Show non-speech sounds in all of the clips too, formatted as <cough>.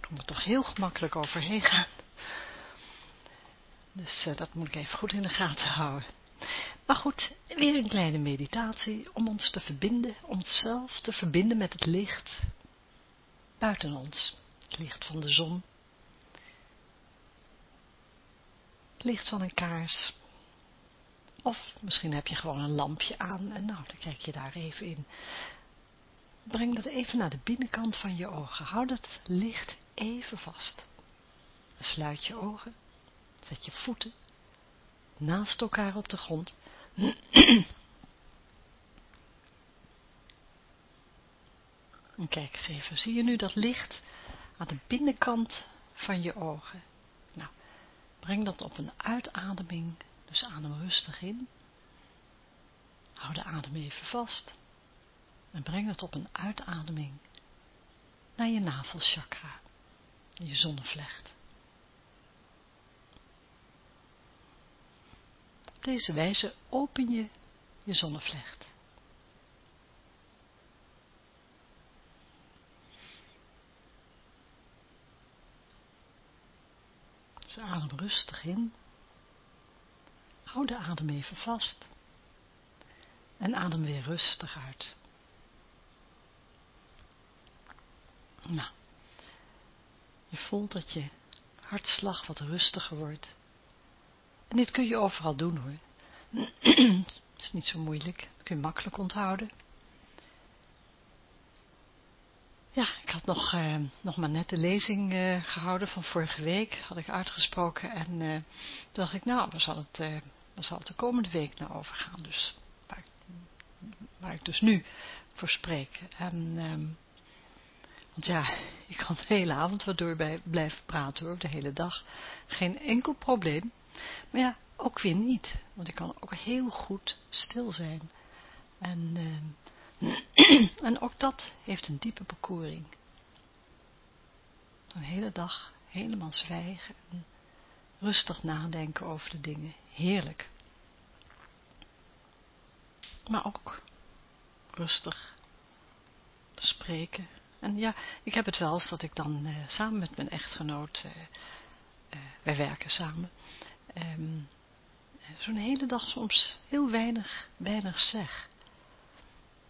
Kan er toch heel gemakkelijk overheen gaan. Dus uh, dat moet ik even goed in de gaten houden. Maar goed, weer een kleine meditatie om ons te verbinden, om onszelf te verbinden met het licht buiten ons. Het licht van de zon. Het licht van een kaars. Of misschien heb je gewoon een lampje aan en nou, dan kijk je daar even in. Breng dat even naar de binnenkant van je ogen. Houd het licht even vast. sluit je ogen. Zet je voeten naast elkaar op de grond. <clears throat> En kijk eens even, zie je nu dat licht aan de binnenkant van je ogen? Nou, breng dat op een uitademing, dus adem rustig in. Hou de adem even vast. En breng het op een uitademing naar je navelchakra, je zonnevlecht. Op deze wijze open je je zonnevlecht. Dus adem rustig in. Hou de adem even vast. En adem weer rustig uit. Nou, je dat je hartslag wat rustiger wordt. En dit kun je overal doen hoor. <clears throat> Het is niet zo moeilijk, dat kun je makkelijk onthouden. Ja, ik had nog, eh, nog maar net de lezing eh, gehouden van vorige week, had ik uitgesproken. En uh, toen dacht ik, nou, waar zal, het, waar zal het de komende week nou over gaan? Dus waar waar ik dus nu voor spreek. En ehm, want ja, ik kan de hele avond wat door blijven praten hoor, de hele dag. Geen enkel probleem. Maar ja, ook weer niet. Want ik kan ook heel goed stil zijn. En, uh, <clears throat> en ook dat heeft een diepe bekoring. Een hele dag helemaal zwijgen en rustig nadenken over de dingen. Heerlijk. Maar ook rustig te spreken en ja, ik heb het wel eens dat ik dan uh, samen met mijn echtgenoot, uh, uh, wij werken samen, um, zo'n hele dag soms heel weinig, weinig zeg.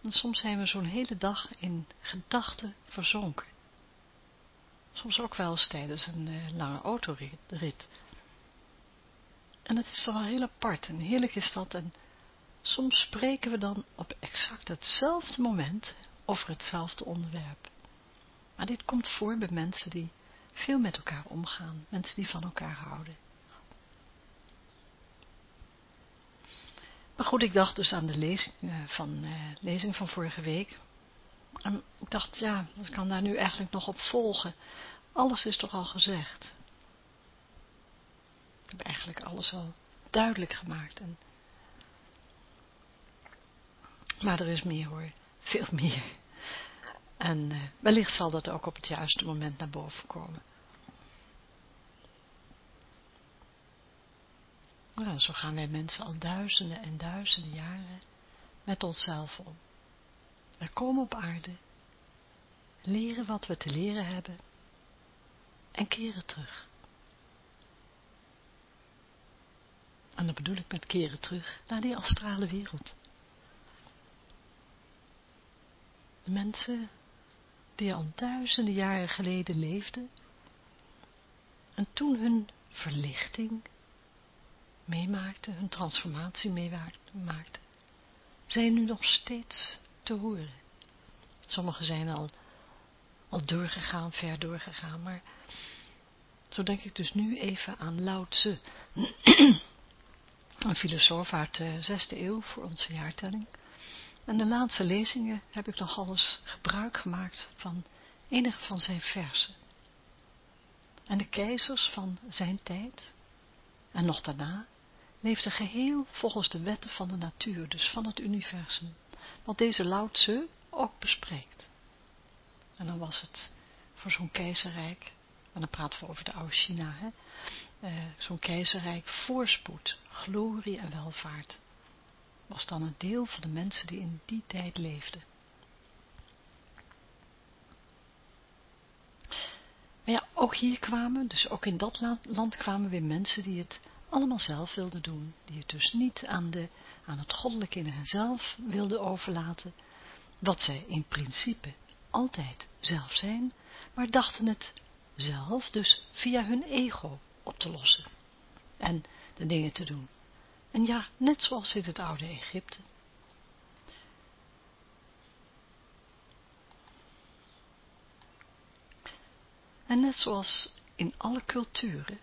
En soms zijn we zo'n hele dag in gedachten verzonken. Soms ook wel eens tijdens een lange autorit. En het is toch wel heel apart en heerlijk is dat. En soms spreken we dan op exact hetzelfde moment over hetzelfde onderwerp. Maar dit komt voor bij mensen die veel met elkaar omgaan, mensen die van elkaar houden. Maar goed, ik dacht dus aan de lezing uh, van, uh, lezing van vorige week. En ik dacht, ja, wat kan daar nu eigenlijk nog op volgen? Alles is toch al gezegd. Ik heb eigenlijk alles al duidelijk gemaakt. En... Maar er is meer hoor, veel meer. En uh, wellicht zal dat ook op het juiste moment naar boven komen. Nou, zo gaan wij mensen al duizenden en duizenden jaren met onszelf om. We komen op aarde, leren wat we te leren hebben en keren terug. En dat bedoel ik met keren terug naar die astrale wereld. De mensen die al duizenden jaren geleden leefden en toen hun verlichting meemaakten, hun transformatie meemaakten, zijn nu nog steeds te horen. Sommigen zijn al, al doorgegaan, ver doorgegaan, maar zo denk ik dus nu even aan Lao <clears throat> een filosoof uit de zesde eeuw voor onze jaartelling. En de laatste lezingen heb ik nog alles gebruik gemaakt van enige van zijn versen. En de keizers van zijn tijd, en nog daarna, leefden geheel volgens de wetten van de natuur, dus van het universum, wat deze Lao Tzu ook bespreekt. En dan was het voor zo'n keizerrijk, en dan praten we over de oude China, hè, uh, zo'n keizerrijk voorspoed, glorie en welvaart, was dan een deel van de mensen die in die tijd leefden. Maar ja, ook hier kwamen, dus ook in dat land kwamen weer mensen die het allemaal zelf wilden doen, die het dus niet aan, de, aan het goddelijke in henzelf wilden overlaten, wat zij in principe altijd zelf zijn, maar dachten het zelf dus via hun ego op te lossen en de dingen te doen. En ja, net zoals in het oude Egypte. En net zoals in alle culturen.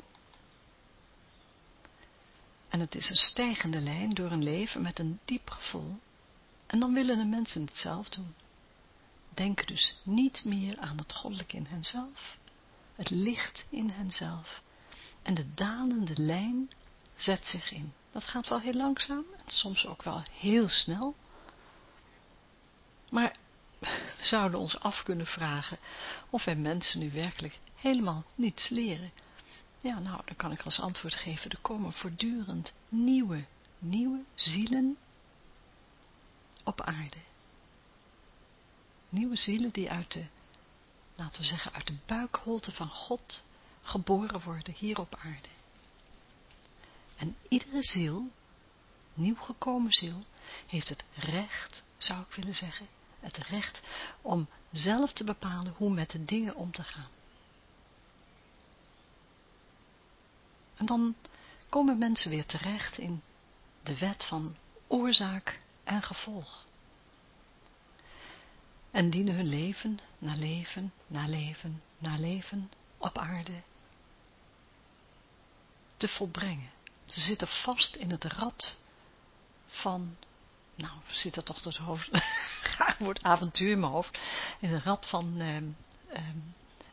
En het is een stijgende lijn door een leven met een diep gevoel. En dan willen de mensen het zelf doen. Denken dus niet meer aan het goddelijke in henzelf, het licht in henzelf. En de dalende lijn zet zich in. Dat gaat wel heel langzaam en soms ook wel heel snel. Maar <laughs> we zouden ons af kunnen vragen of wij mensen nu werkelijk helemaal niets leren. Ja, nou, dan kan ik als antwoord geven, er komen voortdurend nieuwe, nieuwe zielen op aarde. Nieuwe zielen die uit de, laten we zeggen, uit de buikholte van God geboren worden hier op aarde. En iedere ziel, nieuwgekomen ziel, heeft het recht, zou ik willen zeggen, het recht om zelf te bepalen hoe met de dingen om te gaan. En dan komen mensen weer terecht in de wet van oorzaak en gevolg. En dienen hun leven na leven, na leven, na leven op aarde te volbrengen. Ze zitten vast in het rad van, nou, zit er toch het hoofd, <laughs> wordt avontuur in mijn hoofd, in het rad van eh, eh,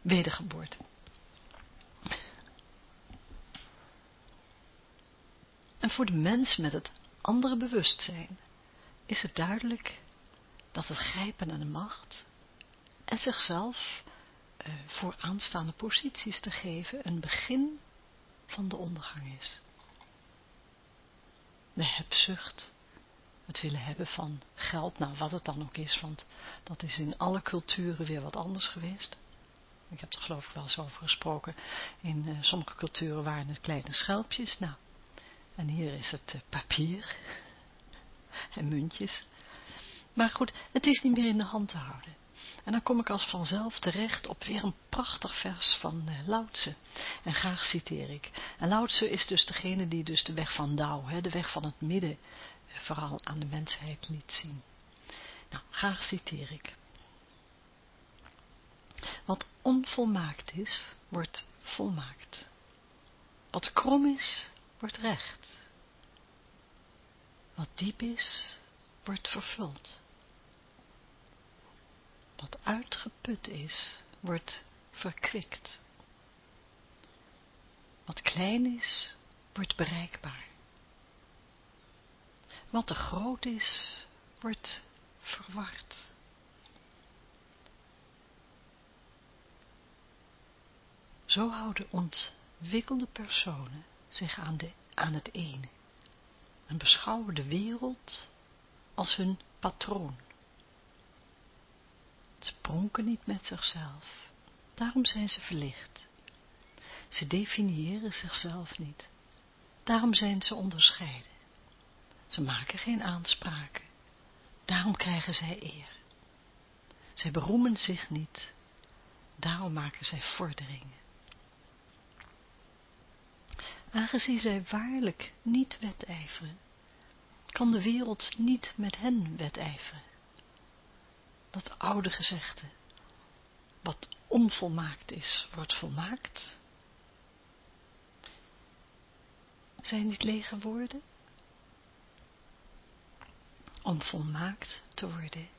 wedergeboorte. En voor de mens met het andere bewustzijn is het duidelijk dat het grijpen naar de macht en zichzelf uh, voor aanstaande posities te geven een begin van de ondergang is. De hebzucht, het willen hebben van geld, nou wat het dan ook is, want dat is in alle culturen weer wat anders geweest. Ik heb er geloof ik wel eens over gesproken. In uh, sommige culturen waren het kleine schelpjes, nou, en hier is het uh, papier <laughs> en muntjes. Maar goed, het is niet meer in de hand te houden. En dan kom ik als vanzelf terecht op weer een prachtig vers van uh, Lao. En graag citeer ik. En Lao Tse is dus degene die dus de weg van Dao, de weg van het midden, uh, vooral aan de mensheid liet zien. Nou, graag citeer ik. Wat onvolmaakt is, wordt volmaakt. Wat krom is, wordt recht. Wat diep is, wordt vervuld. Uitgeput is, wordt verkwikt. Wat klein is, wordt bereikbaar. Wat te groot is, wordt verward. Zo houden ontwikkelde personen zich aan, de, aan het ene en beschouwen de wereld als hun patroon. Ze pronken niet met zichzelf, daarom zijn ze verlicht. Ze definiëren zichzelf niet, daarom zijn ze onderscheiden. Ze maken geen aanspraken, daarom krijgen zij eer. Zij beroemen zich niet, daarom maken zij vorderingen. Aangezien zij waarlijk niet wedijveren, kan de wereld niet met hen wedijveren. Dat oude gezegde, wat onvolmaakt is, wordt volmaakt. Zijn niet lege woorden? Om volmaakt te worden,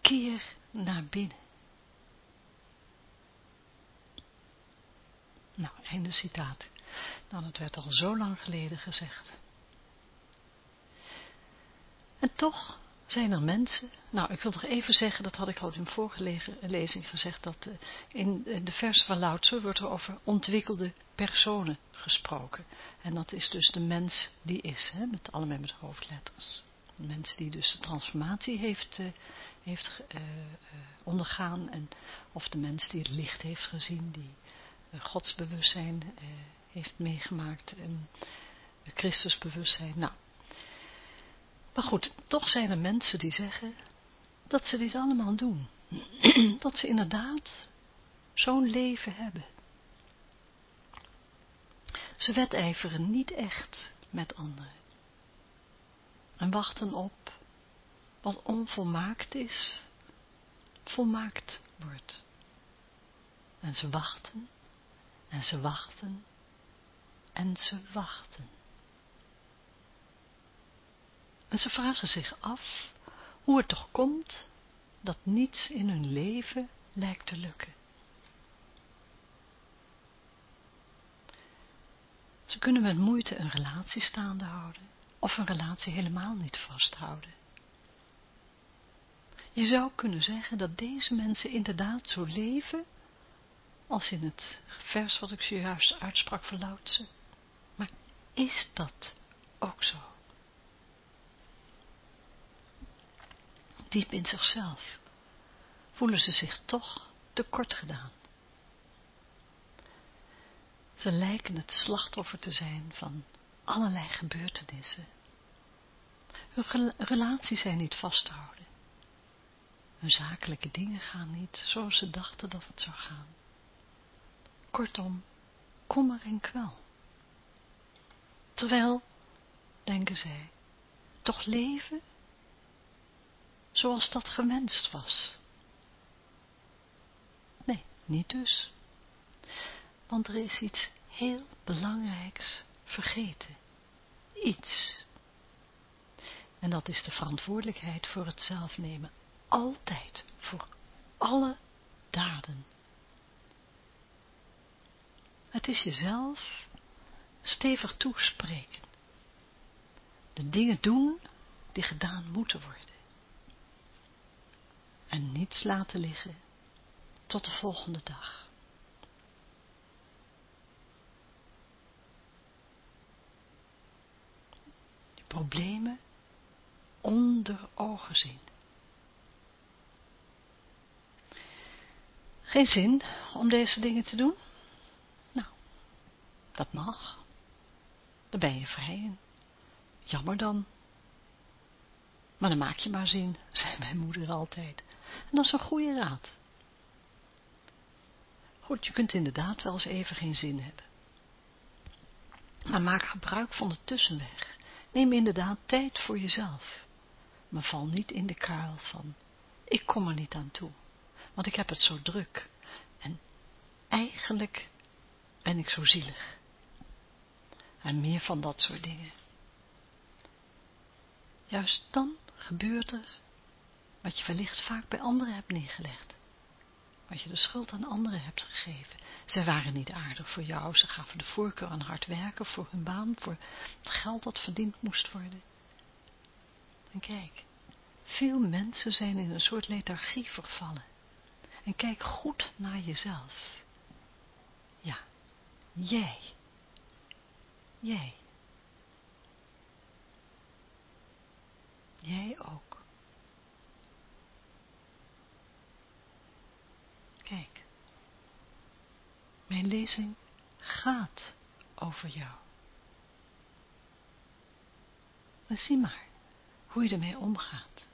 keer naar binnen. Nou, einde citaat. Nou, dat werd al zo lang geleden gezegd. En toch zijn er mensen, nou ik wil toch even zeggen, dat had ik al in de vorige lezing gezegd, dat eh, in de vers van Tzu wordt er over ontwikkelde personen gesproken. En dat is dus de mens die is, hè, met allemaal met hoofdletters. De mens die dus de transformatie heeft, uh, heeft uh, ondergaan, en, of de mens die het licht heeft gezien, die godsbewustzijn heeft meegemaakt, en Christusbewustzijn. Nou, maar goed, toch zijn er mensen die zeggen dat ze dit allemaal doen. <clears throat> dat ze inderdaad zo'n leven hebben. Ze wedijveren niet echt met anderen. En wachten op wat onvolmaakt is, volmaakt wordt. En ze wachten, en ze wachten, en ze wachten. En ze vragen zich af hoe het toch komt dat niets in hun leven lijkt te lukken. Ze kunnen met moeite een relatie staande houden of een relatie helemaal niet vasthouden. Je zou kunnen zeggen dat deze mensen inderdaad zo leven als in het vers wat ik zojuist uitsprak van Lautse. Maar is dat ook zo? Diep in zichzelf, voelen ze zich toch tekort gedaan. Ze lijken het slachtoffer te zijn van allerlei gebeurtenissen. Hun relaties zijn niet vast te houden. Hun zakelijke dingen gaan niet zoals ze dachten dat het zou gaan. Kortom, kommer en kwel. Terwijl, denken zij, toch leven zoals dat gewenst was. Nee, niet dus. Want er is iets heel belangrijks vergeten. Iets. En dat is de verantwoordelijkheid voor het zelfnemen. Altijd, voor alle daden. Het is jezelf stevig toespreken. De dingen doen die gedaan moeten worden en niets laten liggen tot de volgende dag. De problemen onder ogen zien. Geen zin om deze dingen te doen? Nou, dat mag. Daar ben je vrij in. Jammer dan. Maar dan maak je maar zin, <laughs> zei mijn moeder altijd. En dat is een goede raad. Goed, je kunt inderdaad wel eens even geen zin hebben. Maar maak gebruik van de tussenweg. Neem inderdaad tijd voor jezelf. Maar val niet in de kuil van, ik kom er niet aan toe. Want ik heb het zo druk. En eigenlijk ben ik zo zielig. En meer van dat soort dingen. Juist dan gebeurt er wat je wellicht vaak bij anderen hebt neergelegd. Wat je de schuld aan anderen hebt gegeven. Zij waren niet aardig voor jou, ze gaven de voorkeur aan hard werken voor hun baan, voor het geld dat verdiend moest worden. En kijk, veel mensen zijn in een soort lethargie vervallen. En kijk goed naar jezelf. Ja, jij. Jij. Jij ook. Kijk, mijn lezing gaat over jou. Maar zie maar hoe je ermee omgaat.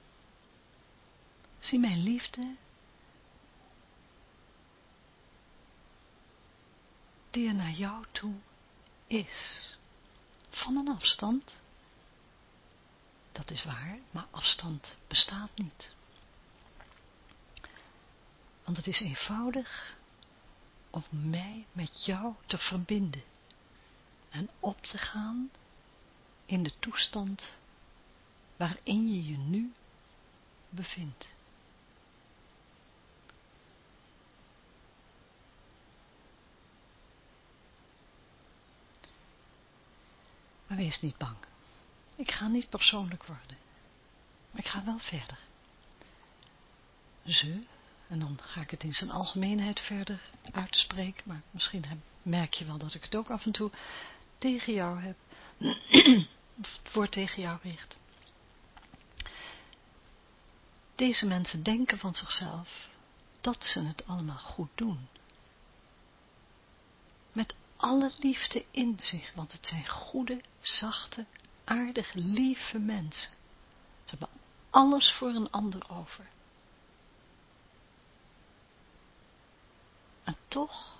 Zie mijn liefde die er naar jou toe is. Van een afstand. Dat is waar, maar afstand bestaat niet. Want het is eenvoudig om mij met jou te verbinden en op te gaan in de toestand waarin je je nu bevindt. Maar wees niet bang. Ik ga niet persoonlijk worden. Maar ik ga wel verder. Ze, en dan ga ik het in zijn algemeenheid verder uitspreken, maar misschien merk je wel dat ik het ook af en toe tegen jou heb, <clears throat> het woord tegen jou richt. Deze mensen denken van zichzelf dat ze het allemaal goed doen. Met alle liefde in zich, want het zijn goede, zachte, aardige, lieve mensen. Ze hebben alles voor een ander over. En toch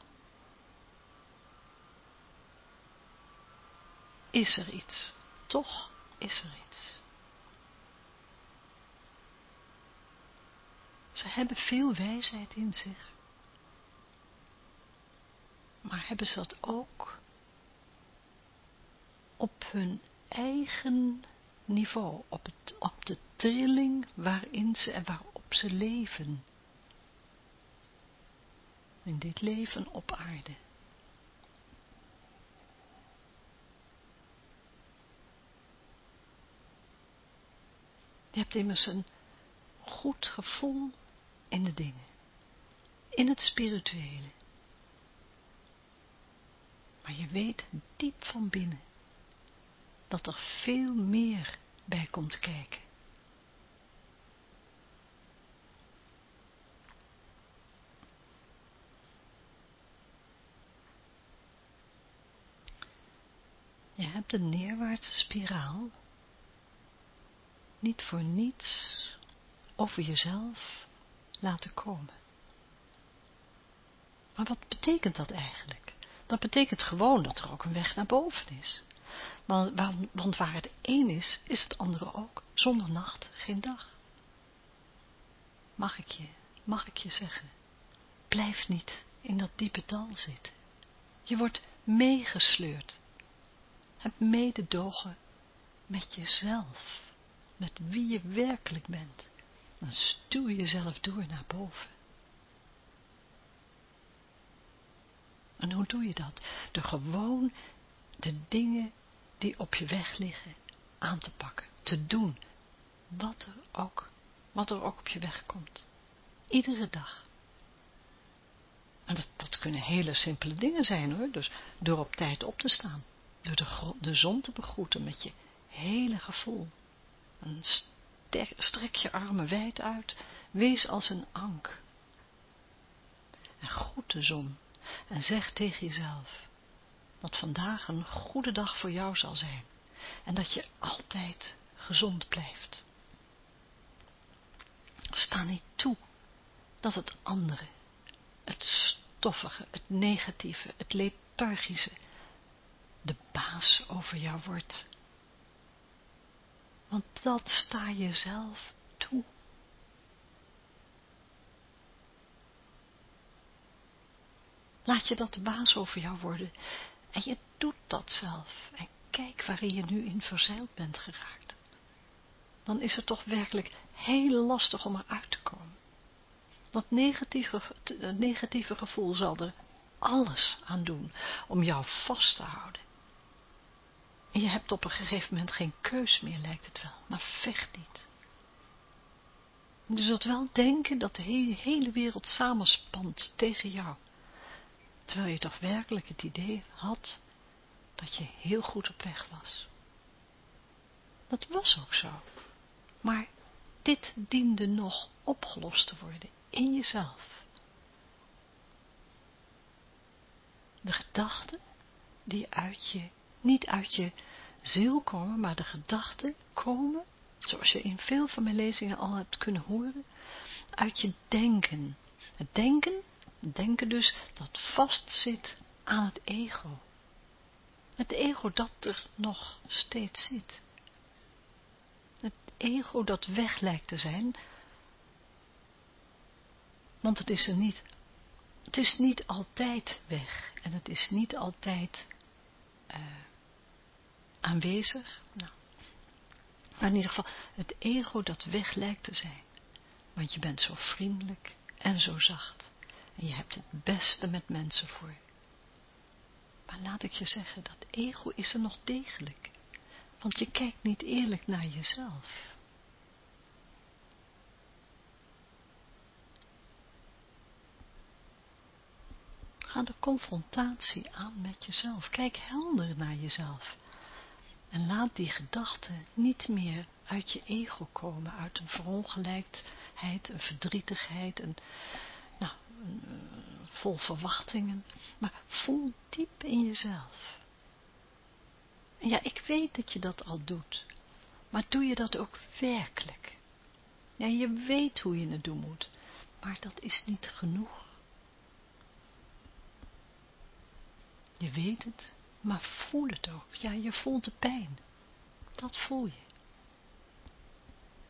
is er iets. Toch is er iets. Ze hebben veel wijsheid in zich. Maar hebben ze dat ook op hun eigen niveau, op, het, op de trilling waarin ze en waarop ze leven. In dit leven op aarde. Je hebt immers een goed gevoel in de dingen. In het spirituele. Maar je weet diep van binnen dat er veel meer bij komt kijken. Je hebt een neerwaartse spiraal niet voor niets over jezelf laten komen. Maar wat betekent dat eigenlijk? Dat betekent gewoon dat er ook een weg naar boven is. Want, want waar het een is, is het andere ook. Zonder nacht geen dag. Mag ik je, mag ik je zeggen, blijf niet in dat diepe dal zitten. Je wordt meegesleurd. Heb mededogen met jezelf met wie je werkelijk bent, dan stuur jezelf door naar boven. En hoe doe je dat? Door gewoon de dingen die op je weg liggen aan te pakken, te doen, wat er ook, wat er ook op je weg komt. Iedere dag. En dat, dat kunnen hele simpele dingen zijn hoor, dus door op tijd op te staan, door de, de zon te begroeten met je hele gevoel, en strek je armen wijd uit, wees als een ank. En groet de zon en zeg tegen jezelf, dat vandaag een goede dag voor jou zal zijn en dat je altijd gezond blijft. Sta niet toe dat het andere, het stoffige, het negatieve, het lethargische, de baas over jou wordt want dat sta je zelf toe. Laat je dat de baas over jou worden. En je doet dat zelf. En kijk waarin je nu in verzeild bent geraakt. Dan is het toch werkelijk heel lastig om eruit te komen. Dat negatieve, negatieve gevoel zal er alles aan doen om jou vast te houden. En je hebt op een gegeven moment geen keus meer, lijkt het wel. Maar vecht niet. Je zult wel denken dat de hele, wereld samenspant tegen jou. Terwijl je toch werkelijk het idee had dat je heel goed op weg was. Dat was ook zo. Maar dit diende nog opgelost te worden in jezelf. De gedachten die uit je niet uit je ziel komen, maar de gedachten komen, zoals je in veel van mijn lezingen al hebt kunnen horen, uit je denken. Het denken, denken dus dat vastzit aan het ego. Het ego dat er nog steeds zit. Het ego dat weg lijkt te zijn, want het is er niet. Het is niet altijd weg en het is niet altijd uh, aanwezig. Nou, maar in ieder geval het ego dat weg lijkt te zijn. Want je bent zo vriendelijk en zo zacht. En je hebt het beste met mensen voor. Maar laat ik je zeggen, dat ego is er nog degelijk. Want je kijkt niet eerlijk naar jezelf. Ga de confrontatie aan met jezelf. Kijk helder naar jezelf. En laat die gedachten niet meer uit je ego komen, uit een verongelijkheid, een verdrietigheid, een, nou, een, vol verwachtingen. Maar voel diep in jezelf. En ja, ik weet dat je dat al doet. Maar doe je dat ook werkelijk? Ja, je weet hoe je het doen moet. Maar dat is niet genoeg. Je weet het, maar voel het ook. Ja, je voelt de pijn. Dat voel je.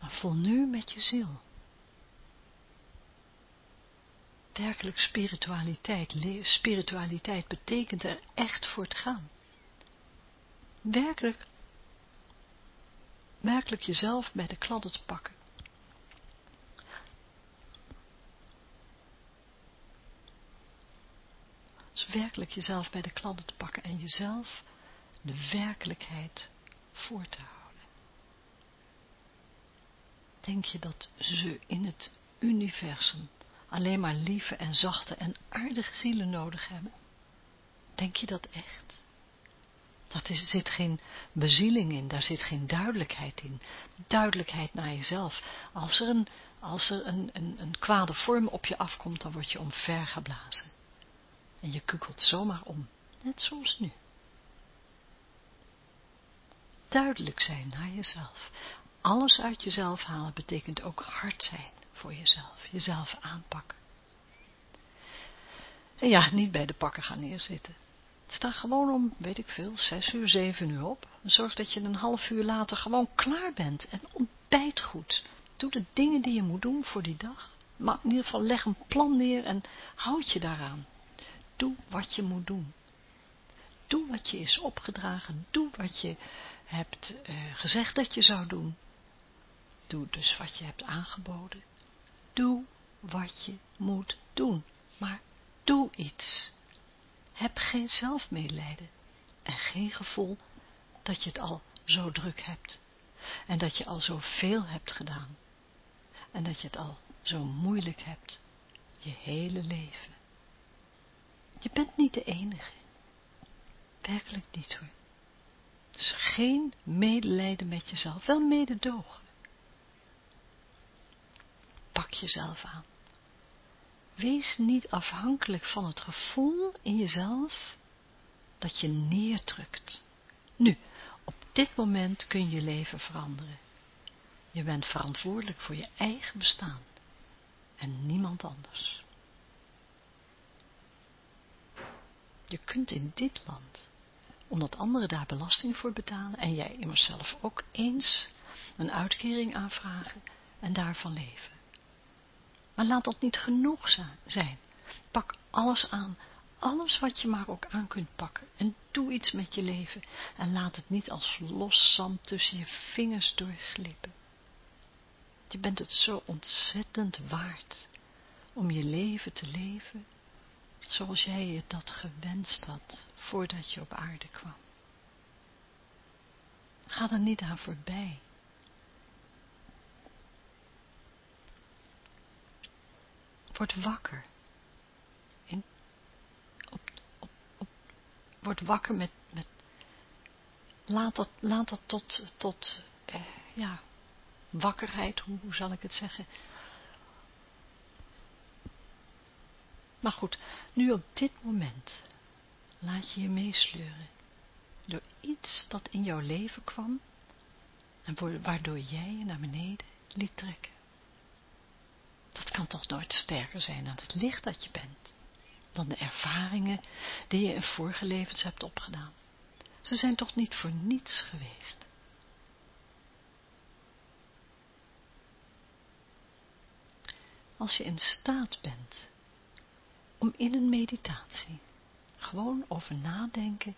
Maar voel nu met je ziel. Werkelijk spiritualiteit. Spiritualiteit betekent er echt voor te gaan. Werkelijk, werkelijk jezelf bij de kladden te pakken. Dus werkelijk jezelf bij de kladden te pakken en jezelf de werkelijkheid voor te houden. Denk je dat ze in het universum alleen maar lieve en zachte en aardige zielen nodig hebben? Denk je dat echt? Dat is, zit geen bezieling in, daar zit geen duidelijkheid in. Duidelijkheid naar jezelf. Als er een, als er een, een, een kwade vorm op je afkomt, dan word je omvergeblazen. En je kukelt zomaar om, net zoals nu. Duidelijk zijn naar jezelf. Alles uit jezelf halen betekent ook hard zijn voor jezelf. Jezelf aanpakken. En ja, niet bij de pakken gaan neerzitten. Sta gewoon om, weet ik veel, zes uur, zeven uur op. Zorg dat je een half uur later gewoon klaar bent. En ontbijt goed. Doe de dingen die je moet doen voor die dag. Maar in ieder geval leg een plan neer en houd je daaraan. Doe wat je moet doen. Doe wat je is opgedragen. Doe wat je hebt uh, gezegd dat je zou doen. Doe dus wat je hebt aangeboden. Doe wat je moet doen. Maar doe iets. Heb geen zelfmedelijden en geen gevoel dat je het al zo druk hebt en dat je al zoveel hebt gedaan en dat je het al zo moeilijk hebt je hele leven. Je bent niet de enige. Werkelijk niet hoor. Dus geen medelijden met jezelf, wel mededogen. Pak jezelf aan. Wees niet afhankelijk van het gevoel in jezelf dat je neerdrukt. Nu, op dit moment kun je leven veranderen. Je bent verantwoordelijk voor je eigen bestaan en niemand anders. Je kunt in dit land, omdat anderen daar belasting voor betalen en jij immers zelf ook eens een uitkering aanvragen en daarvan leven. Maar laat dat niet genoeg zijn. Pak alles aan, alles wat je maar ook aan kunt pakken en doe iets met je leven en laat het niet als los zand tussen je vingers doorglippen. Je bent het zo ontzettend waard om je leven te leven zoals jij je dat gewenst had voordat je op aarde kwam. Ga er niet aan voorbij. Word wakker. In, op, op, op, word wakker met, met laat dat, laat dat tot, tot eh, ja, wakkerheid, hoe, hoe zal ik het zeggen, Maar goed, nu op dit moment laat je je meesleuren door iets dat in jouw leven kwam en waardoor jij je naar beneden liet trekken. Dat kan toch nooit sterker zijn dan het licht dat je bent, dan de ervaringen die je in vorige levens hebt opgedaan. Ze zijn toch niet voor niets geweest. Als je in staat bent om in een meditatie gewoon over nadenken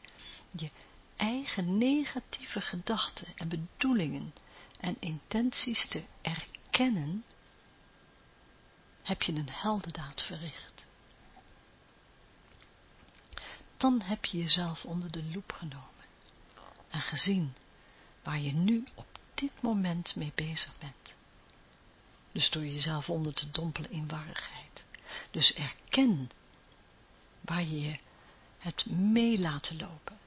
je eigen negatieve gedachten en bedoelingen en intenties te erkennen, heb je een heldendaad verricht. Dan heb je jezelf onder de loep genomen en gezien waar je nu op dit moment mee bezig bent. Dus door jezelf onder te dompelen in warrigheid. Dus erken waar je het mee laten lopen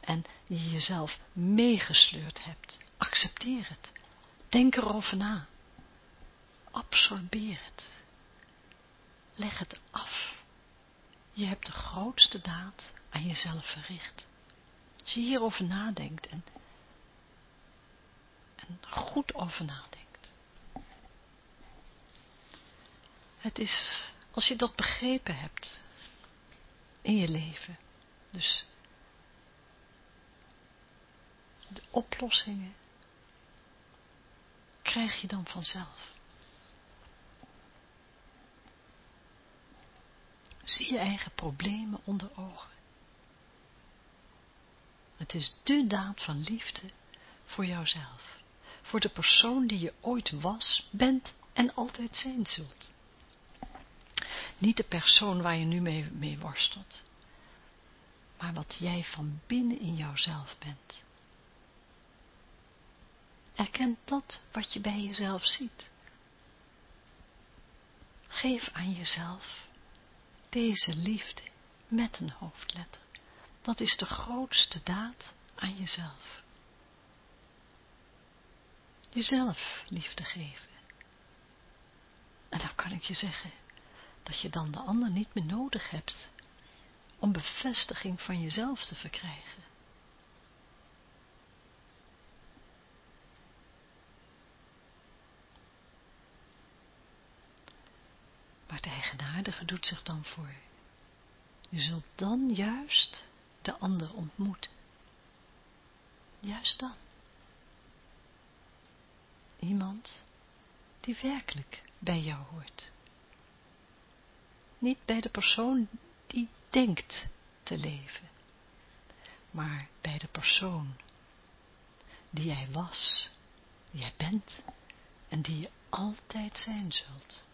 en je jezelf meegesleurd hebt. Accepteer het. Denk erover na. Absorbeer het. Leg het af. Je hebt de grootste daad aan jezelf verricht. Als je hierover nadenkt en, en goed over nadenkt. Het is, als je dat begrepen hebt in je leven, dus de oplossingen krijg je dan vanzelf. Zie je eigen problemen onder ogen. Het is de daad van liefde voor jouzelf, voor de persoon die je ooit was, bent en altijd zijn zult. Niet de persoon waar je nu mee, worstelt, maar wat jij van binnen in jouzelf bent. Erken dat wat je bij jezelf ziet. Geef aan jezelf deze liefde met een hoofdletter. Dat is de grootste daad aan jezelf. Jezelf liefde geven. En dan kan ik je zeggen dat je dan de ander niet meer nodig hebt om bevestiging van jezelf te verkrijgen. Maar de eigenaardige doet zich dan voor. Je zult dan juist de ander ontmoeten. Juist dan. Iemand die werkelijk bij jou hoort. Niet bij de persoon die denkt te leven, maar bij de persoon die jij was, die jij bent en die je altijd zijn zult.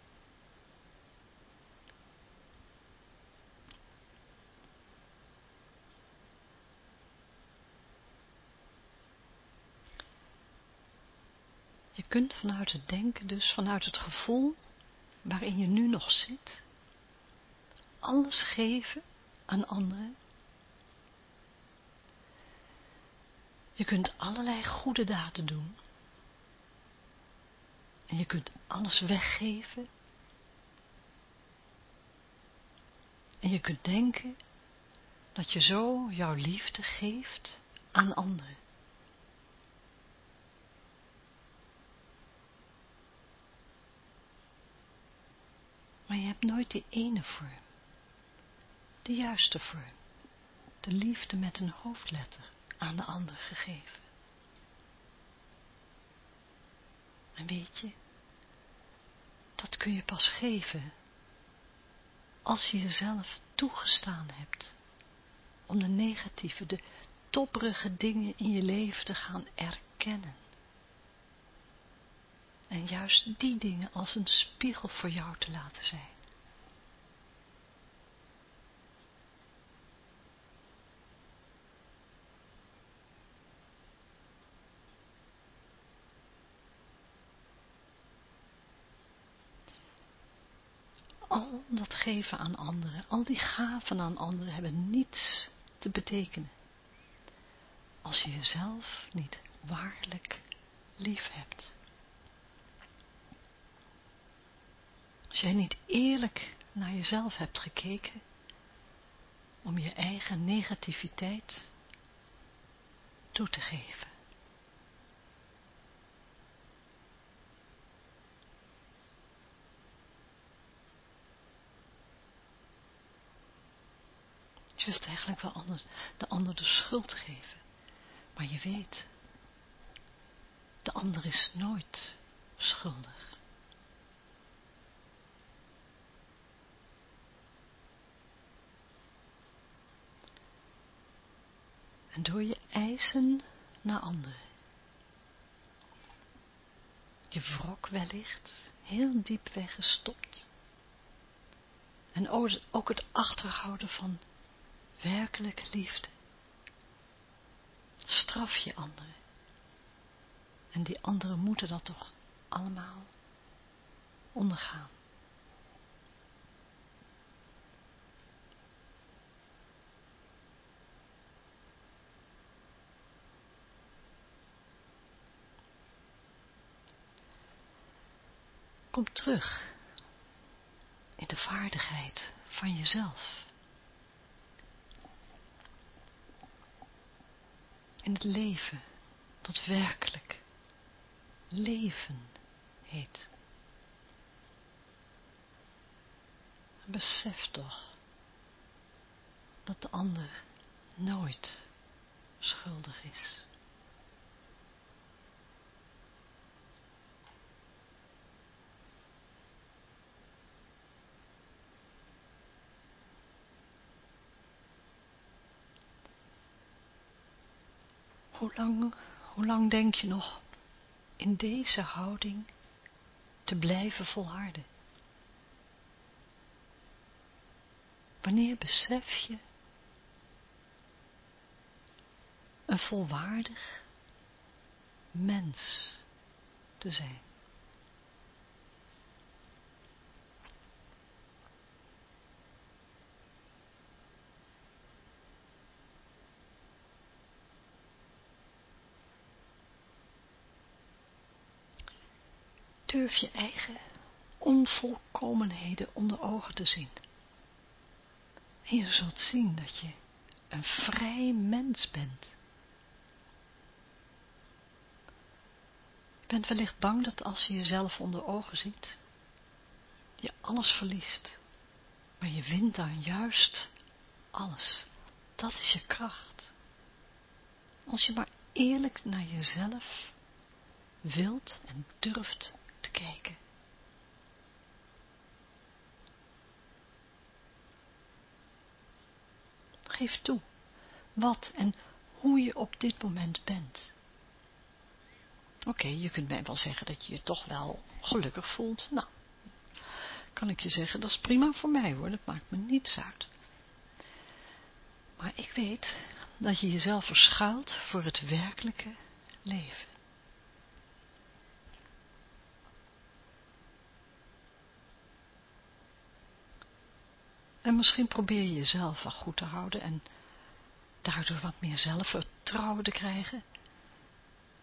Je kunt vanuit het denken dus, vanuit het gevoel waarin je nu nog zit, alles geven aan anderen. Je kunt allerlei goede daden doen. En je kunt alles weggeven. En je kunt denken dat je zo jouw liefde geeft aan anderen. Maar je hebt nooit die ene vorm. De juiste vorm. De liefde met een hoofdletter aan de ander gegeven. En weet je, dat kun je pas geven als je jezelf toegestaan hebt om de negatieve, de topperige dingen in je leven te gaan erkennen. En juist die dingen als een spiegel voor jou te laten zijn. Al dat geven aan anderen, al die gaven aan anderen hebben niets te betekenen. Als je jezelf niet waarlijk lief hebt. Als jij niet eerlijk naar jezelf hebt gekeken, om je eigen negativiteit toe te geven. Je wilt eigenlijk wel anders, de ander de schuld geven. Maar je weet, de ander is nooit schuldig. en door je eisen naar anderen. Je wrok wellicht heel diep weggestopt. En ook het achterhouden van werkelijke liefde. Straf je anderen. En die anderen moeten dat toch allemaal ondergaan. Kom terug in de vaardigheid van jezelf. In het leven dat werkelijk leven heet. Besef toch dat de ander nooit schuldig is. Hoe lang, hoe lang denk je nog in deze houding te blijven volharden? Wanneer besef je een volwaardig mens te zijn? Durf je eigen onvolkomenheden onder ogen te zien. En je zult zien dat je een vrij mens bent. Je bent wellicht bang dat als je jezelf onder ogen ziet, je alles verliest. Maar je wint dan juist alles. Dat is je kracht. Als je maar eerlijk naar jezelf wilt en durft te kijken. Geef toe wat en hoe je op dit moment bent. Oké, je kunt mij wel zeggen dat je je toch wel gelukkig voelt. Nou, kan ik je zeggen, dat is prima voor mij hoor, dat maakt me niets uit. Maar ik weet dat je jezelf verschuilt voor het werkelijke leven. En misschien probeer je jezelf wel goed te houden en daardoor wat meer zelfvertrouwen te krijgen.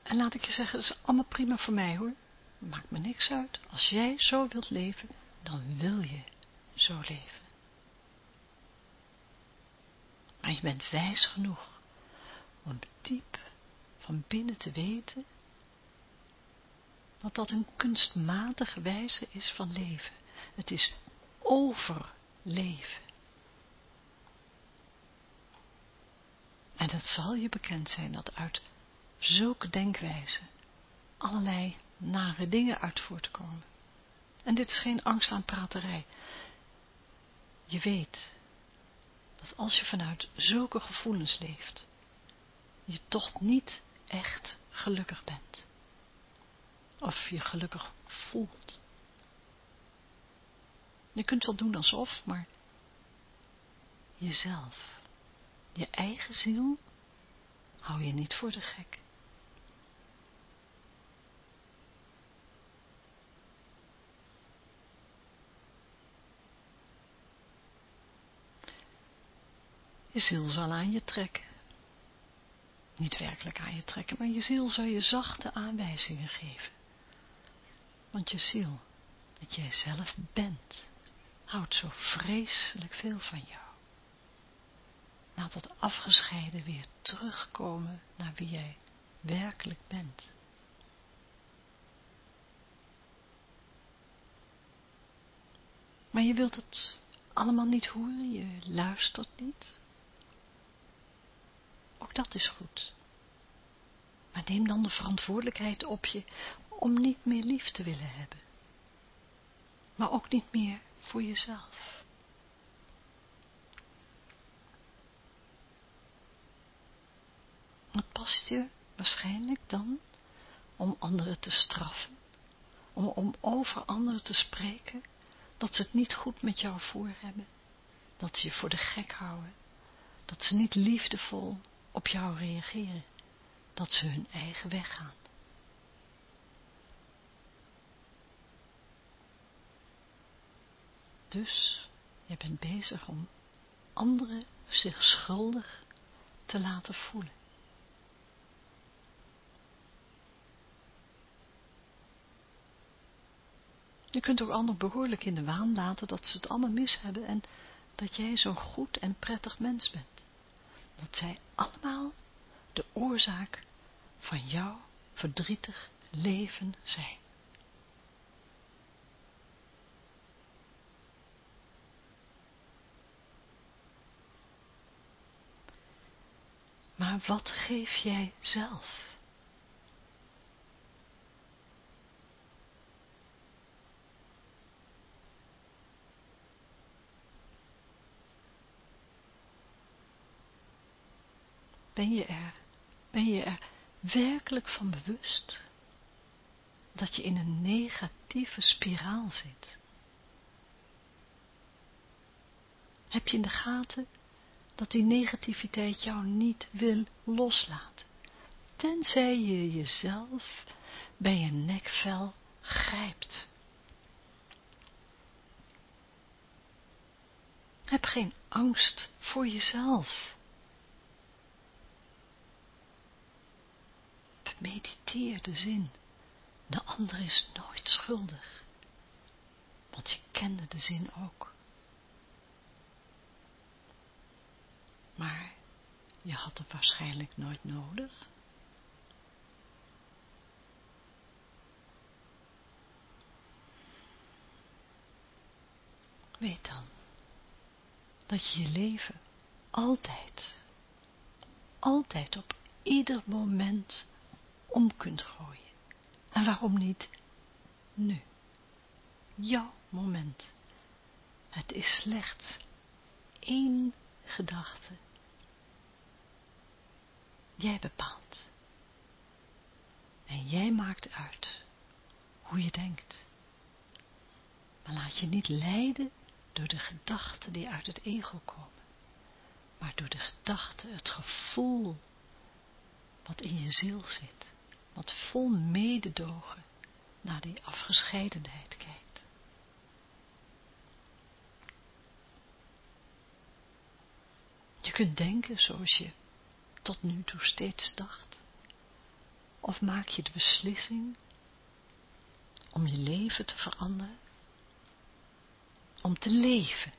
En laat ik je zeggen, dat is allemaal prima voor mij hoor. Maakt me niks uit. Als jij zo wilt leven, dan wil je zo leven. Maar je bent wijs genoeg om diep van binnen te weten dat dat een kunstmatige wijze is van leven. Het is over leven. En het zal je bekend zijn dat uit zulke denkwijze allerlei nare dingen uit voortkomen. En dit is geen angst aan praterij. Je weet dat als je vanuit zulke gevoelens leeft, je toch niet echt gelukkig bent. Of je gelukkig voelt. Je kunt wel doen alsof, maar jezelf, je eigen ziel, hou je niet voor de gek. Je ziel zal aan je trekken. Niet werkelijk aan je trekken, maar je ziel zal je zachte aanwijzingen geven. Want je ziel, dat jij zelf bent, houdt zo vreselijk veel van jou. Laat dat afgescheiden weer terugkomen naar wie jij werkelijk bent. Maar je wilt het allemaal niet horen, je luistert niet. Ook dat is goed. Maar neem dan de verantwoordelijkheid op je om niet meer lief te willen hebben. Maar ook niet meer voor jezelf. Het past je waarschijnlijk dan om anderen te straffen, om, om over anderen te spreken, dat ze het niet goed met jou voor hebben, dat ze je voor de gek houden, dat ze niet liefdevol op jou reageren, dat ze hun eigen weg gaan. Dus, je bent bezig om anderen zich schuldig te laten voelen. Je kunt ook anderen behoorlijk in de waan laten dat ze het allemaal mis hebben en dat jij zo'n goed en prettig mens bent. Dat zij allemaal de oorzaak van jouw verdrietig leven zijn. Maar wat geef jij zelf? Ben je er, ben je er werkelijk van bewust dat je in een negatieve spiraal zit? Heb je in de gaten dat die negativiteit jou niet wil loslaten, tenzij je jezelf bij je nekvel grijpt. Heb geen angst voor jezelf. Mediteer de zin. De ander is nooit schuldig. Want je kende de zin ook. Maar je had het waarschijnlijk nooit nodig. Weet dan dat je je leven altijd, altijd op ieder moment om kunt gooien. En waarom niet nu? Jouw moment. Het is slechts één gedachte. Jij bepaalt. En jij maakt uit hoe je denkt. Maar laat je niet leiden door de gedachten die uit het ego komen, maar door de gedachten, het gevoel wat in je ziel zit wat vol mededogen naar die afgescheidenheid kijkt. Je kunt denken zoals je tot nu toe steeds dacht, of maak je de beslissing om je leven te veranderen, om te leven,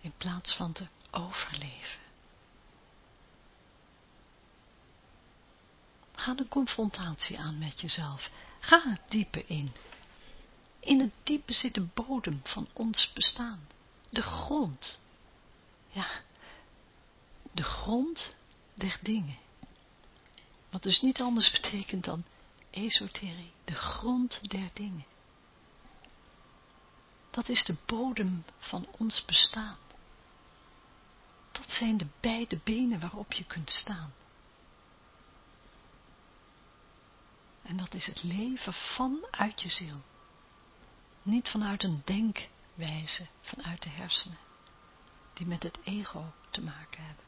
in plaats van te overleven. Ga de confrontatie aan met jezelf. Ga het diepe in. In het diepe zit de bodem van ons bestaan. De grond. Ja, de grond der dingen. Wat dus niet anders betekent dan esoterie. De grond der dingen. Dat is de bodem van ons bestaan. Dat zijn de beide benen waarop je kunt staan. En dat is het leven vanuit je ziel. Niet vanuit een denkwijze, vanuit de hersenen, die met het ego te maken hebben.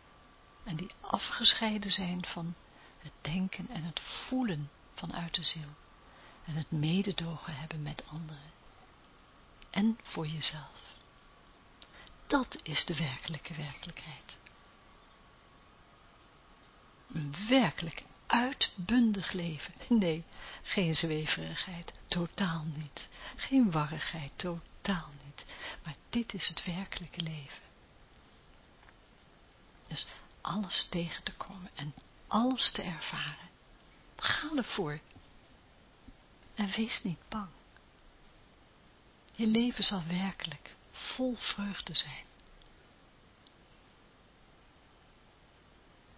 En die afgescheiden zijn van het denken en het voelen vanuit de ziel. En het mededogen hebben met anderen. En voor jezelf. Dat is de werkelijke werkelijkheid. Een werkelijk uitbundig leven. <laughs> Nee, geen zweverigheid, totaal niet. Geen warrigheid, totaal niet. Maar dit is het werkelijke leven. Dus alles tegen te komen en alles te ervaren. Ga ervoor. En wees niet bang. Je leven zal werkelijk vol vreugde zijn.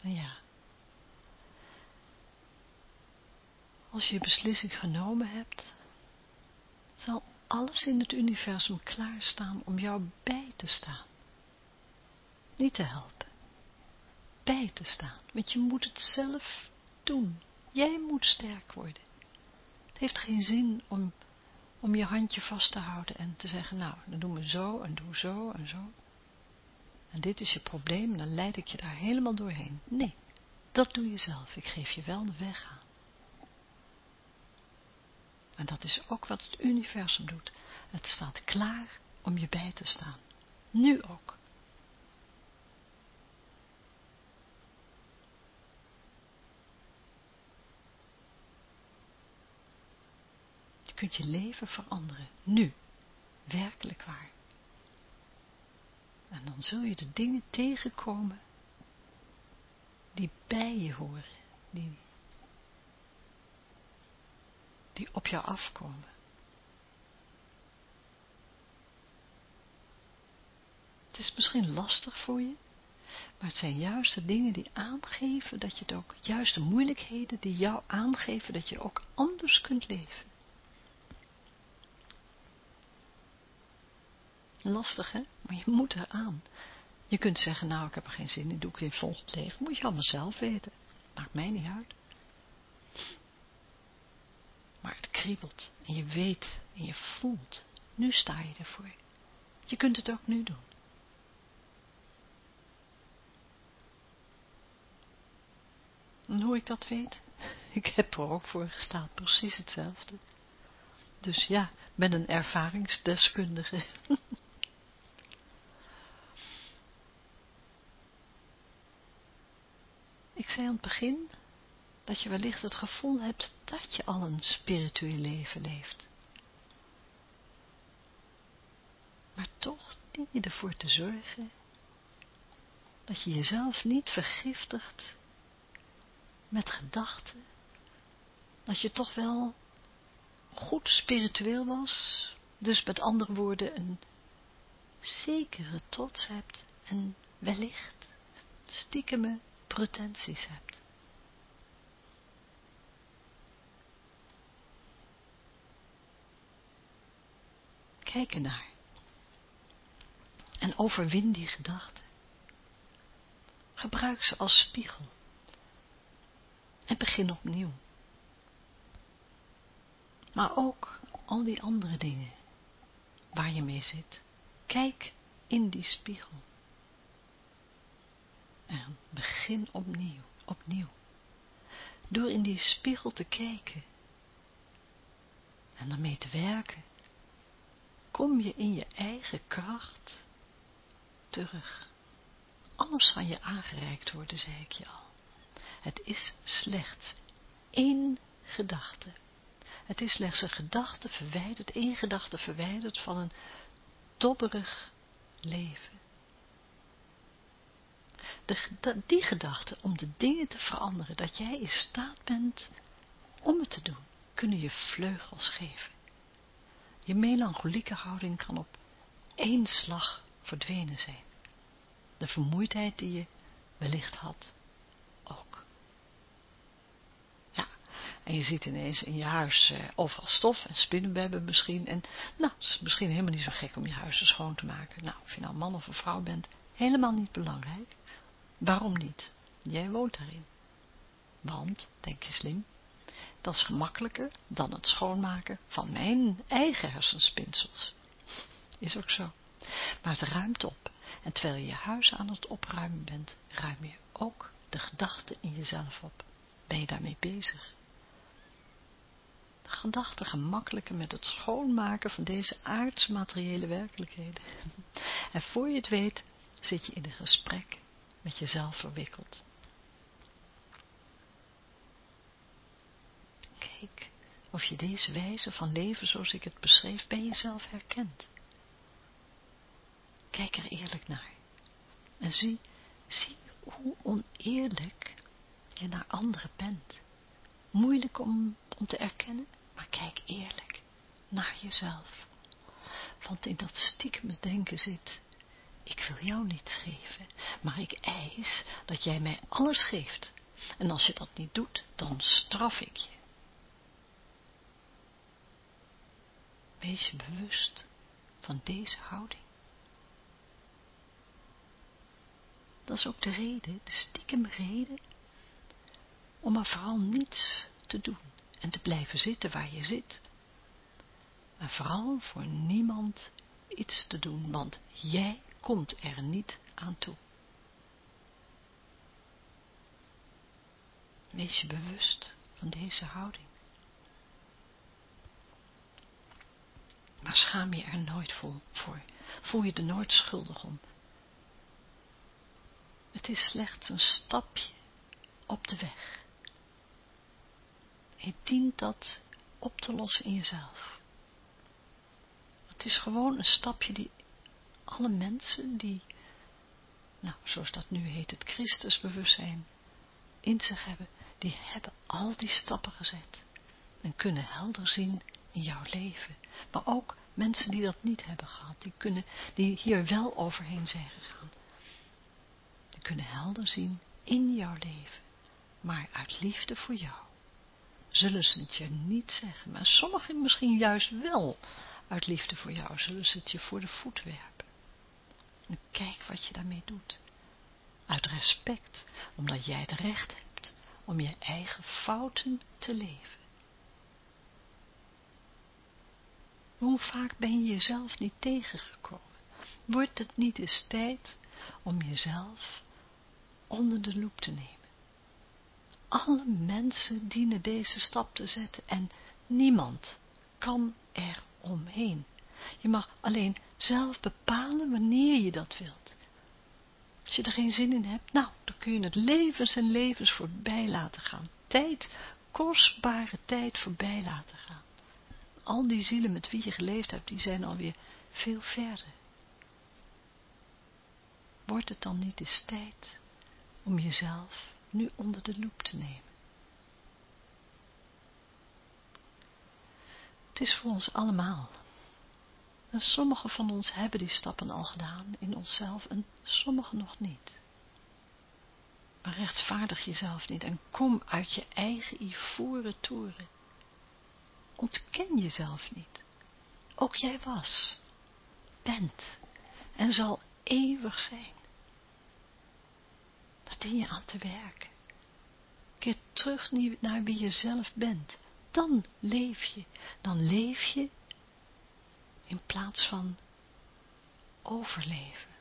Ja, Als je je beslissing genomen hebt, zal alles in het universum klaarstaan om jou bij te staan. Niet te helpen, bij te staan, want je moet het zelf doen. Jij moet sterk worden. Het heeft geen zin om, om je handje vast te houden en te zeggen, nou, dan doen we zo en doe zo en zo. En dit is je probleem dan leid ik je daar helemaal doorheen. Nee, dat doe je zelf. Ik geef je wel de weg aan. En dat is ook wat het universum doet. Het staat klaar om je bij te staan. Nu ook. Kunt je leven veranderen. Nu. Werkelijk waar. En dan zul je de dingen tegenkomen die bij je horen, die, die op jou afkomen. Het is misschien lastig voor je, maar het zijn juist de dingen die aangeven dat je het ook, juist de moeilijkheden die jou aangeven dat je ook anders kunt leven. Lastig, hè? Maar je moet eraan. Je kunt zeggen, nou, ik heb er geen zin in, doe ik in volgend leven. Moet je allemaal zelf weten. Maakt mij niet uit. Maar het kriebelt en je weet en je voelt. Nu sta je ervoor. Je kunt het ook nu doen. En hoe ik dat weet? <laughs> Ik heb er ook voor gestaan, precies hetzelfde. Dus ja, ben een ervaringsdeskundige. <laughs> Ik zei aan het begin dat je wellicht het gevoel hebt dat je al een spiritueel leven leeft. Maar toch dien je ervoor te zorgen dat je jezelf niet vergiftigt met gedachten dat je toch wel goed spiritueel was, dus met andere woorden een zekere trots hebt en wellicht stiekeme pretenties hebt. Kijk ernaar en overwin die gedachten. Gebruik ze als spiegel en begin opnieuw. Maar ook al die andere dingen waar je mee zit. Kijk in die spiegel. En begin opnieuw, opnieuw. Door in die spiegel te kijken en daarmee te werken, kom je in je eigen kracht terug. Alles van je aangereikt worden, zei ik je al. Het is slechts één gedachte. Het is slechts een gedachte verwijderd, één gedachte verwijderd van een dobberig leven. De, die gedachte om de dingen te veranderen, dat jij in staat bent om het te doen, kunnen je vleugels geven. Je melancholieke houding kan op één slag verdwenen zijn. De vermoeidheid die je wellicht had, ook. Ja, en je ziet ineens in je huis eh, overal stof en spinnenwebben misschien. En nou, het is misschien helemaal niet zo gek om je huis schoon te maken. Nou, of je nou man of een vrouw bent, helemaal niet belangrijk. Waarom niet? Jij woont daarin. Want, denk je slim, dat is gemakkelijker dan het schoonmaken van mijn eigen hersenspinsels. Is ook zo. Maar het ruimt op. En terwijl je je huis aan het opruimen bent, ruim je ook de gedachten in jezelf op. Ben je daarmee bezig? De gedachten gemakkelijker met het schoonmaken van deze aardsmateriële werkelijkheden. En voor je het weet, zit je in een gesprek met jezelf verwikkeld. Kijk of je deze wijze van leven zoals ik het beschreef bij jezelf herkent. Kijk er eerlijk naar. En zie, zie hoe oneerlijk je naar anderen bent. Moeilijk om, om te erkennen, maar kijk eerlijk naar jezelf. Want in dat stiekem denken zit, ik wil jou niets geven, maar ik eis dat jij mij alles geeft. En als je dat niet doet, dan straf ik je. Wees je bewust van deze houding. Dat is ook de reden, de stiekem reden, om maar vooral niets te doen en te blijven zitten waar je zit. En vooral voor niemand iets te doen, want jij komt er niet aan toe. Wees je bewust van deze houding. Maar schaam je er nooit voor. Voel je er nooit schuldig om. Het is slechts een stapje op de weg. Je dient dat op te lossen in jezelf. Het is gewoon een stapje die alle mensen die, nou, zoals dat nu heet, het Christusbewustzijn in zich hebben, die hebben al die stappen gezet en kunnen helder zien in jouw leven. Maar ook mensen die dat niet hebben gehad, die, kunnen, die hier wel overheen zijn gegaan. Die kunnen helder zien in jouw leven, maar uit liefde voor jou. Zullen ze het je niet zeggen, maar sommigen misschien juist wel uit liefde voor jou, zullen ze het je voor de voet werpen. Kijk wat je daarmee doet. Uit respect, omdat jij het recht hebt om je eigen fouten te leven. Hoe vaak ben je jezelf niet tegengekomen? Wordt het niet eens tijd om jezelf onder de loep te nemen? Alle mensen dienen deze stap te zetten en niemand kan er omheen. Je mag alleen zelf bepalen wanneer je dat wilt. Als je er geen zin in hebt, nou, dan kun je het levens en levens voorbij laten gaan. Tijd, kostbare tijd voorbij laten gaan. Al die zielen met wie je geleefd hebt, die zijn alweer veel verder. Wordt het dan niet eens tijd om jezelf nu onder de loep te nemen? Het is voor ons allemaal. En sommigen van ons hebben die stappen al gedaan in onszelf en sommigen nog niet. Maar rechtvaardig jezelf niet en kom uit je eigen ivoren toren. Ontken jezelf niet. Ook jij was, bent en zal eeuwig zijn. Daar dien je aan te werken. Keer terug naar wie je zelf bent. Dan leef je. Dan leef je in plaats van overleven.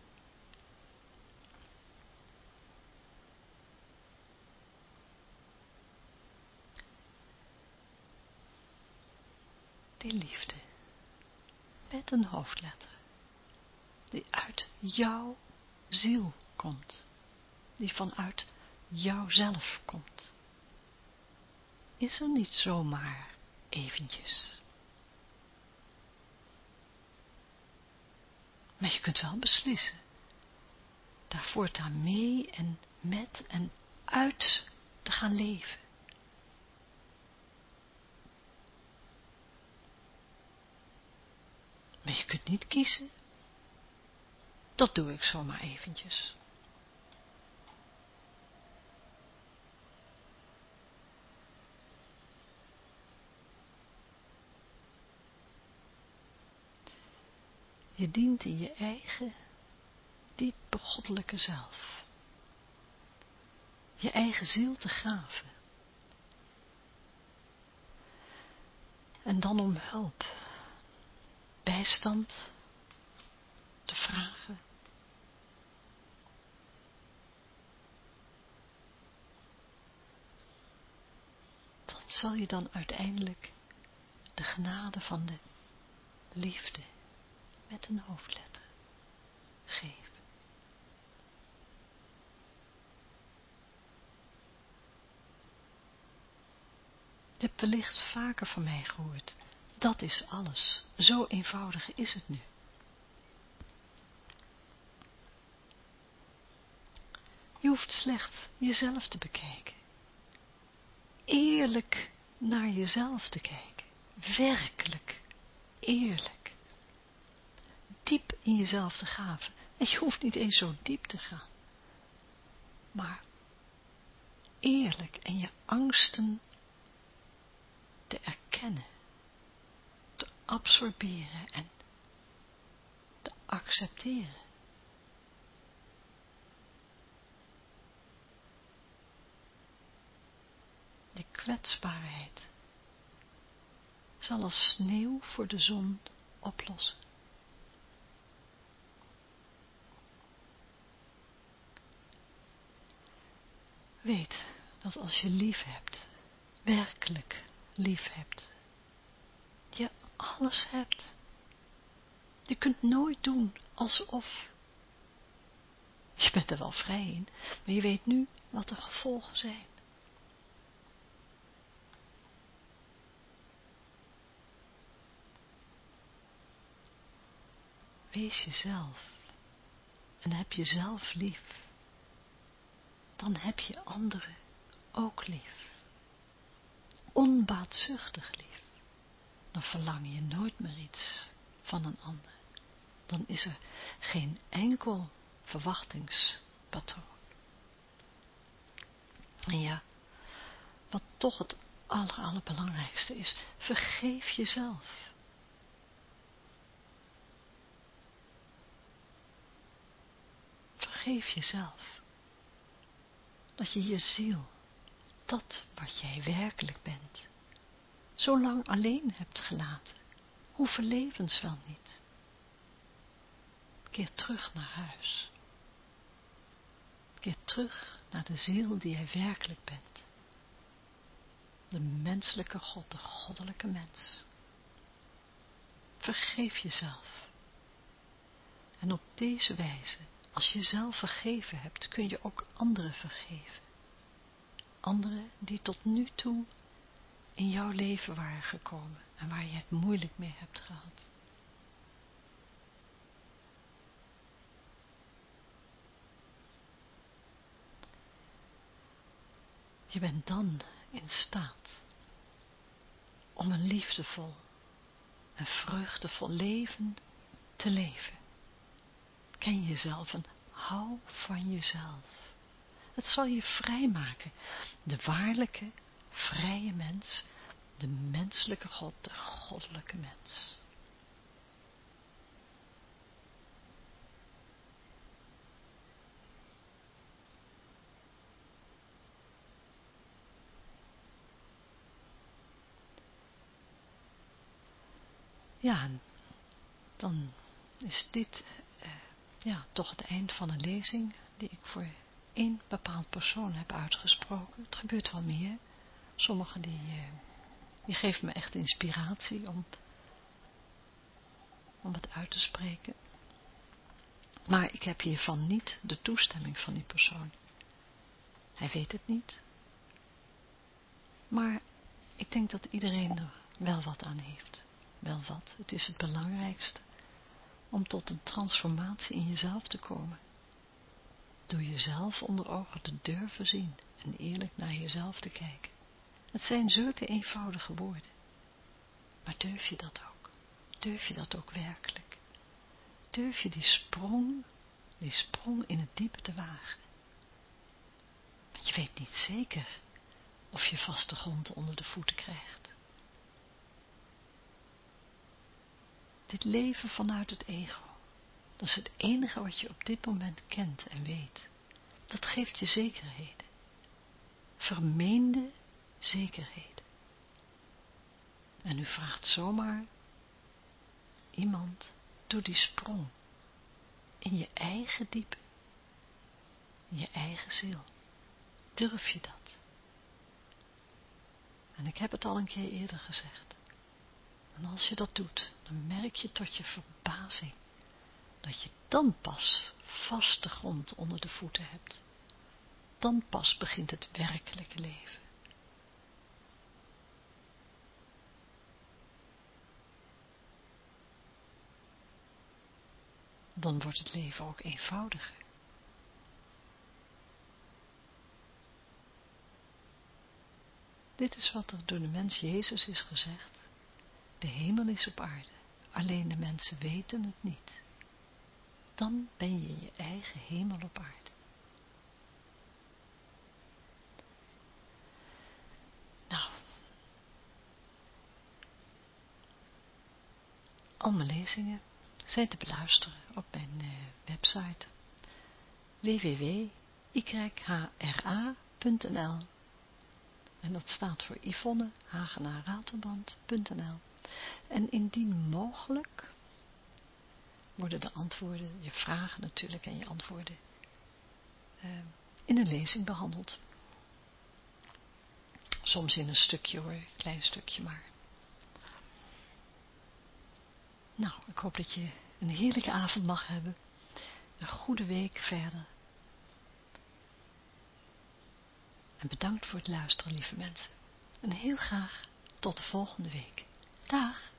Die liefde, met een hoofdletter, die uit jouw ziel komt, die vanuit jouzelf komt, is er niet zomaar eventjes. Maar je kunt wel beslissen. Daar voortaan mee en met en uit te gaan leven. Maar je kunt niet kiezen. Dat doe ik zomaar eventjes. Je dient in je eigen diepe goddelijke zelf. Je eigen ziel te graven. En dan om hulp, bijstand te vragen. Dat zal je dan uiteindelijk de genade van de liefde met een hoofdletter. Geef. Je hebt wellicht vaker van mij gehoord. Dat is alles. Zo eenvoudig is het nu. Je hoeft slechts jezelf te bekijken. Eerlijk naar jezelf te kijken. Werkelijk eerlijk diep in jezelf te graven. En je hoeft niet eens zo diep te gaan. Maar eerlijk en je angsten te erkennen, te absorberen en te accepteren. De kwetsbaarheid zal als sneeuw voor de zon oplossen. Weet dat als je lief hebt, werkelijk lief hebt, je alles hebt Je kunt nooit doen alsof. Je bent er wel vrij in, maar je weet nu wat de gevolgen zijn. Wees jezelf en heb jezelf lief. Dan heb je anderen ook lief. Onbaatzuchtig lief. Dan verlang je nooit meer iets van een ander. Dan is er geen enkel verwachtingspatroon. En ja, wat toch het aller, allerbelangrijkste is, vergeef jezelf. Vergeef jezelf. Dat je je ziel, dat wat jij werkelijk bent, zo lang alleen hebt gelaten. Hoeveel levens wel niet. Keer terug naar huis. Keer terug naar de ziel die jij werkelijk bent. De menselijke God, de goddelijke mens. Vergeef jezelf. En op deze wijze, als je zelf vergeven hebt, kun je ook anderen vergeven. Anderen die tot nu toe in jouw leven waren gekomen en waar je het moeilijk mee hebt gehad. Je bent dan in staat om een liefdevol en vreugdevol leven te leven. Ken jezelf en hou van jezelf. Het zal je vrijmaken, de waarlijke, vrije mens, de menselijke God, de goddelijke mens. Ja, dan is dit ja, toch het eind van een lezing die ik voor één bepaald persoon heb uitgesproken. Het gebeurt wel meer. Sommigen die, uh, die geven me echt inspiratie om, om het uit te spreken. Maar ik heb hiervan niet de toestemming van die persoon. Hij weet het niet. Maar ik denk dat iedereen er wel wat aan heeft wel wat, het is het belangrijkste, om tot een transformatie in jezelf te komen. Door jezelf onder ogen te durven zien en eerlijk naar jezelf te kijken. Het zijn zulke eenvoudige woorden. Maar durf je dat ook? Durf je dat ook werkelijk? Durf je die sprong, die sprong in het diepe te wagen? Want je weet niet zeker of je vaste grond onder de voeten krijgt. Dit leven vanuit het ego, dat is het enige wat je op dit moment kent en weet. Dat geeft je zekerheden. Vermeende zekerheden. En u vraagt zomaar iemand door die sprong in je eigen diepe, in je eigen ziel. Durf je dat? En ik heb het al een keer eerder gezegd. En als je dat doet, dan merk je tot je verbazing dat je dan pas vaste grond onder de voeten hebt. Dan pas begint het werkelijke leven. Dan wordt het leven ook eenvoudiger. Dit is wat er door de mens Jezus is gezegd. De hemel is op aarde, alleen de mensen weten het niet. Dan ben je je eigen hemel op aarde. Nou, al mijn lezingen zijn te beluisteren op mijn uh, website www.yhra.nl en dat staat voor Yvonne Hagenaar-Ratelband.nl en indien mogelijk worden de antwoorden, je vragen natuurlijk en je antwoorden uh, in een lezing behandeld. Soms in een stukje hoor, klein stukje maar. Nou, ik hoop dat je een heerlijke avond mag hebben. Een goede week verder. En bedankt voor het luisteren, lieve mensen. En heel graag tot de volgende week. Dag!